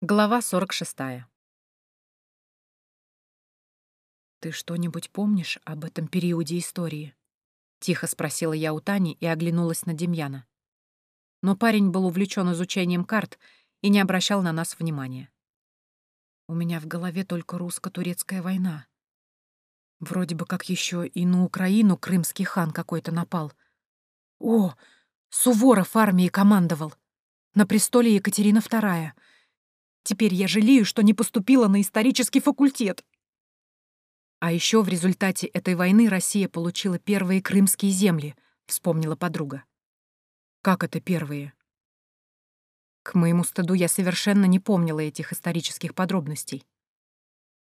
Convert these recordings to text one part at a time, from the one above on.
Глава 46. «Ты что-нибудь помнишь об этом периоде истории?» — тихо спросила я у Тани и оглянулась на Демьяна. Но парень был увлечен изучением карт и не обращал на нас внимания. У меня в голове только русско-турецкая война. Вроде бы как еще и на Украину крымский хан какой-то напал. О, Суворов армией командовал. На престоле Екатерина II — Теперь я жалею, что не поступила на исторический факультет. А еще в результате этой войны Россия получила первые крымские земли, вспомнила подруга. Как это первые? К моему стыду я совершенно не помнила этих исторических подробностей.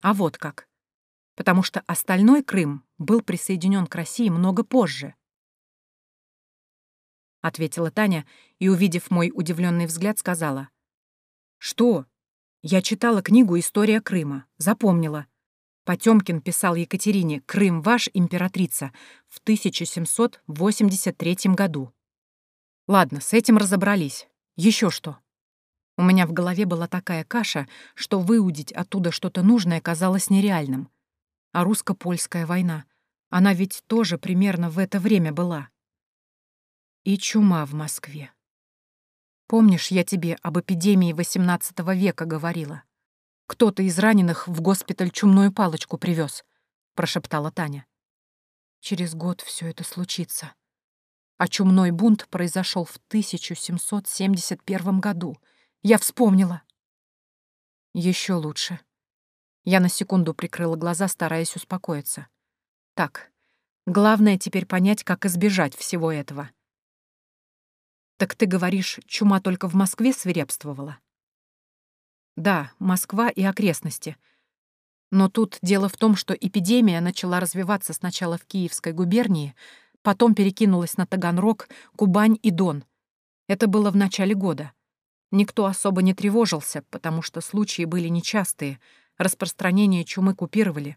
А вот как. Потому что остальной Крым был присоединен к России много позже. Ответила Таня и, увидев мой удивленный взгляд, сказала. «Что? Я читала книгу «История Крыма», запомнила. Потёмкин писал Екатерине «Крым ваш, императрица» в 1783 году. Ладно, с этим разобрались. Еще что? У меня в голове была такая каша, что выудить оттуда что-то нужное казалось нереальным. А русско-польская война, она ведь тоже примерно в это время была. И чума в Москве. Помнишь, я тебе об эпидемии XVIII века говорила? Кто-то из раненых в госпиталь чумную палочку привез, прошептала Таня. Через год все это случится. А чумной бунт произошел в 1771 году. Я вспомнила. Еще лучше. Я на секунду прикрыла глаза, стараясь успокоиться. Так, главное теперь понять, как избежать всего этого. «Так ты говоришь, чума только в Москве свирепствовала?» «Да, Москва и окрестности. Но тут дело в том, что эпидемия начала развиваться сначала в Киевской губернии, потом перекинулась на Таганрог, Кубань и Дон. Это было в начале года. Никто особо не тревожился, потому что случаи были нечастые, распространение чумы купировали.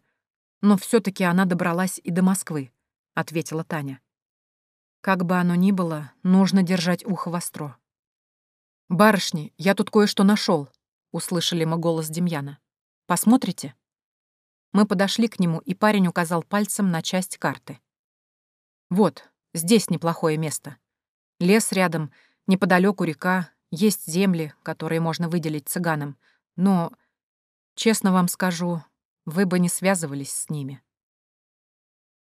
Но все таки она добралась и до Москвы», — ответила Таня. Как бы оно ни было, нужно держать ухо востро. «Барышни, я тут кое-что нашел, услышали мы голос Демьяна. «Посмотрите?» Мы подошли к нему, и парень указал пальцем на часть карты. «Вот, здесь неплохое место. Лес рядом, неподалеку река, есть земли, которые можно выделить цыганам, но, честно вам скажу, вы бы не связывались с ними».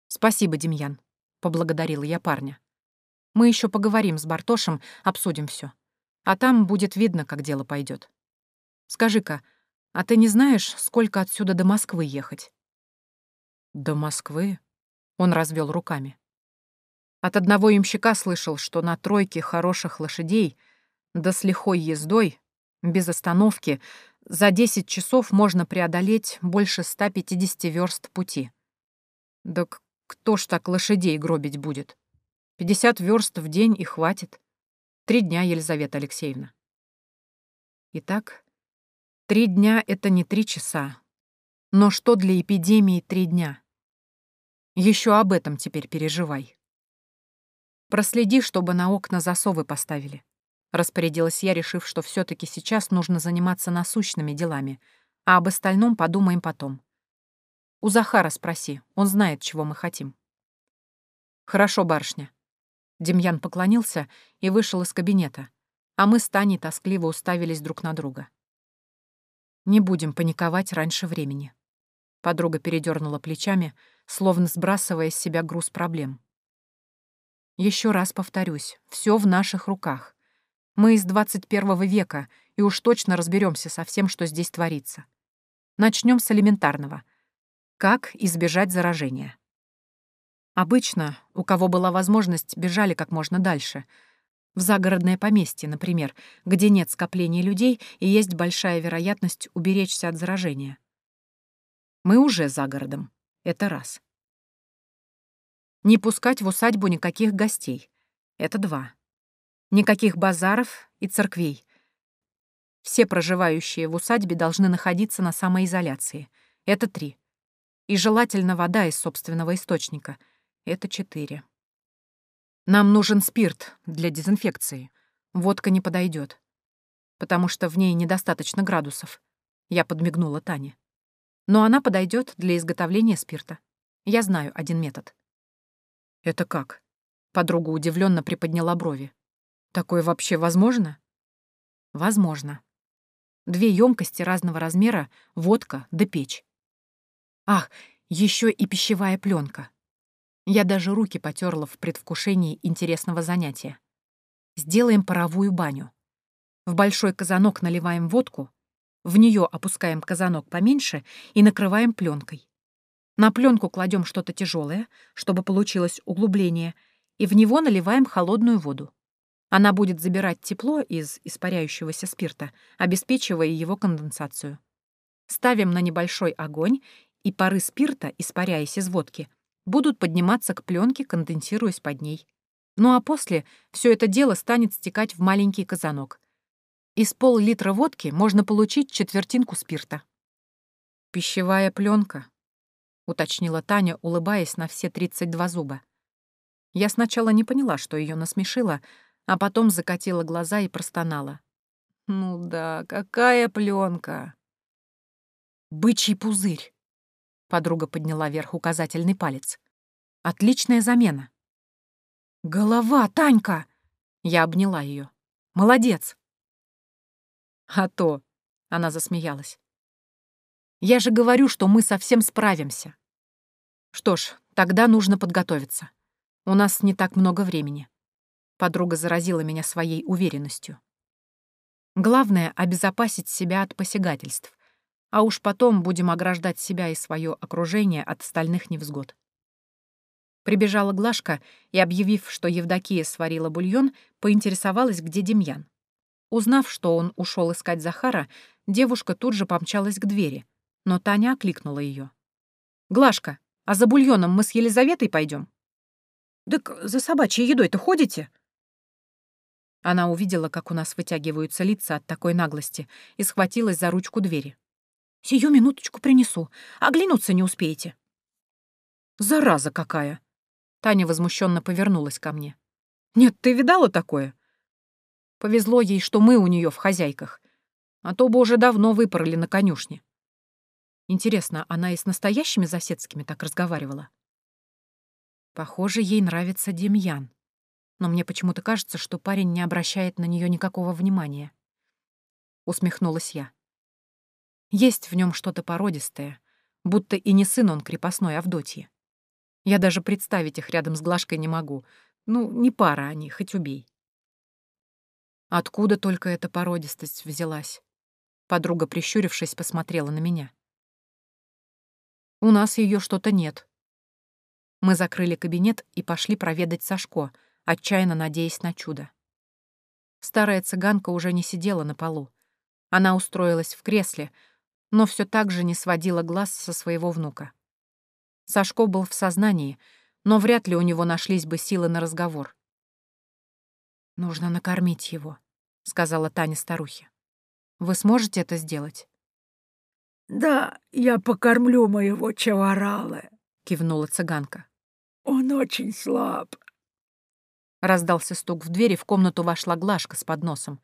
«Спасибо, Демьян», — поблагодарила я парня. Мы еще поговорим с Бартошем, обсудим все. А там будет видно, как дело пойдет. Скажи-ка, а ты не знаешь, сколько отсюда до Москвы ехать? До Москвы? Он развел руками. От одного имщика слышал, что на тройке хороших лошадей, да с лихой ездой, без остановки, за 10 часов можно преодолеть больше 150 верст пути. Да кто ж так лошадей гробить будет? Пятьдесят верст в день и хватит. Три дня, Елизавета Алексеевна. Итак, три дня — это не три часа. Но что для эпидемии три дня? Еще об этом теперь переживай. Проследи, чтобы на окна засовы поставили. Распорядилась я, решив, что все таки сейчас нужно заниматься насущными делами, а об остальном подумаем потом. У Захара спроси, он знает, чего мы хотим. Хорошо, барышня. Демьян поклонился и вышел из кабинета, а мы с Таней тоскливо уставились друг на друга. «Не будем паниковать раньше времени». Подруга передернула плечами, словно сбрасывая с себя груз проблем. Еще раз повторюсь, все в наших руках. Мы из 21 века и уж точно разберемся со всем, что здесь творится. Начнем с элементарного. Как избежать заражения? Обычно, у кого была возможность, бежали как можно дальше. В загородное поместье, например, где нет скопления людей и есть большая вероятность уберечься от заражения. Мы уже за городом. Это раз. Не пускать в усадьбу никаких гостей. Это два. Никаких базаров и церквей. Все проживающие в усадьбе должны находиться на самоизоляции. Это три. И желательно вода из собственного источника — это четыре. Нам нужен спирт для дезинфекции. Водка не подойдет. потому что в ней недостаточно градусов. Я подмигнула Тане. Но она подойдет для изготовления спирта. Я знаю один метод. Это как? Подруга удивленно приподняла брови. Такое вообще возможно? Возможно. Две емкости разного размера, водка да печь. Ах, еще и пищевая пленка. Я даже руки потерла в предвкушении интересного занятия. Сделаем паровую баню. В большой казанок наливаем водку, в нее опускаем казанок поменьше и накрываем пленкой. На пленку кладем что-то тяжелое, чтобы получилось углубление, и в него наливаем холодную воду. Она будет забирать тепло из испаряющегося спирта, обеспечивая его конденсацию. Ставим на небольшой огонь, и пары спирта, испаряясь из водки, будут подниматься к пленке, конденсируясь под ней. Ну а после все это дело станет стекать в маленький казанок. Из пол-литра водки можно получить четвертинку спирта. «Пищевая пленка, уточнила Таня, улыбаясь на все 32 зуба. Я сначала не поняла, что ее насмешило, а потом закатила глаза и простонала. «Ну да, какая пленка! «Бычий пузырь!» Подруга подняла вверх указательный палец. «Отличная замена!» «Голова, Танька!» Я обняла ее. «Молодец!» «А то!» — она засмеялась. «Я же говорю, что мы совсем справимся!» «Что ж, тогда нужно подготовиться. У нас не так много времени. Подруга заразила меня своей уверенностью. Главное — обезопасить себя от посягательств, а уж потом будем ограждать себя и свое окружение от стальных невзгод. Прибежала Глашка и, объявив, что Евдокия сварила бульон, поинтересовалась, где Демьян. Узнав, что он ушел искать Захара, девушка тут же помчалась к двери, но Таня окликнула ее. «Глашка, а за бульоном мы с Елизаветой пойдем? «Так за собачьей едой-то ходите?» Она увидела, как у нас вытягиваются лица от такой наглости, и схватилась за ручку двери. «Сию минуточку принесу. Оглянуться не успеете». «Зараза какая!» Таня возмущенно повернулась ко мне. «Нет, ты видала такое?» Повезло ей, что мы у нее в хозяйках, а то бы уже давно выпороли на конюшне. Интересно, она и с настоящими заседскими так разговаривала? Похоже, ей нравится Демьян но мне почему-то кажется, что парень не обращает на нее никакого внимания. Усмехнулась я. Есть в нем что-то породистое, будто и не сын он крепостной Авдотьи. Я даже представить их рядом с Глашкой не могу. Ну, не пара они, хоть убей. Откуда только эта породистость взялась? Подруга, прищурившись, посмотрела на меня. У нас ее что-то нет. Мы закрыли кабинет и пошли проведать Сашко — отчаянно надеясь на чудо. Старая цыганка уже не сидела на полу. Она устроилась в кресле, но все так же не сводила глаз со своего внука. Сашко был в сознании, но вряд ли у него нашлись бы силы на разговор. «Нужно накормить его», — сказала Таня старухе. «Вы сможете это сделать?» «Да, я покормлю моего чаварала», — кивнула цыганка. «Он очень слаб, Раздался стук в двери, в комнату вошла Глашка с подносом.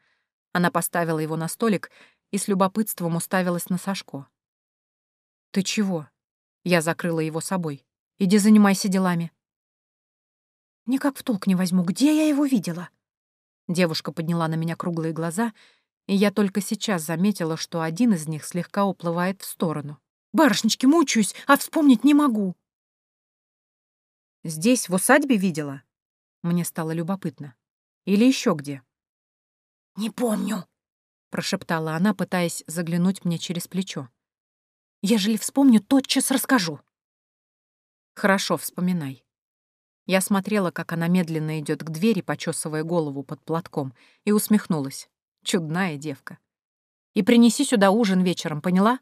Она поставила его на столик и с любопытством уставилась на Сашко. «Ты чего?» Я закрыла его собой. «Иди занимайся делами». «Никак в толк не возьму, где я его видела?» Девушка подняла на меня круглые глаза, и я только сейчас заметила, что один из них слегка уплывает в сторону. «Барышнички, мучаюсь, а вспомнить не могу». «Здесь, в усадьбе видела?» Мне стало любопытно. Или еще где? «Не помню», — прошептала она, пытаясь заглянуть мне через плечо. «Ежели вспомню, тотчас расскажу». «Хорошо, вспоминай». Я смотрела, как она медленно идет к двери, почесывая голову под платком, и усмехнулась. Чудная девка. «И принеси сюда ужин вечером, поняла?»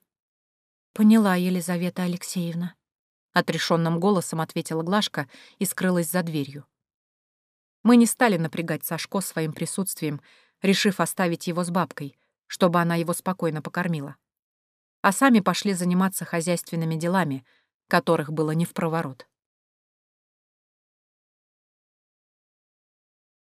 «Поняла, Елизавета Алексеевна», — отрешенным голосом ответила Глашка и скрылась за дверью. Мы не стали напрягать Сашко своим присутствием, решив оставить его с бабкой, чтобы она его спокойно покормила. А сами пошли заниматься хозяйственными делами, которых было не в проворот.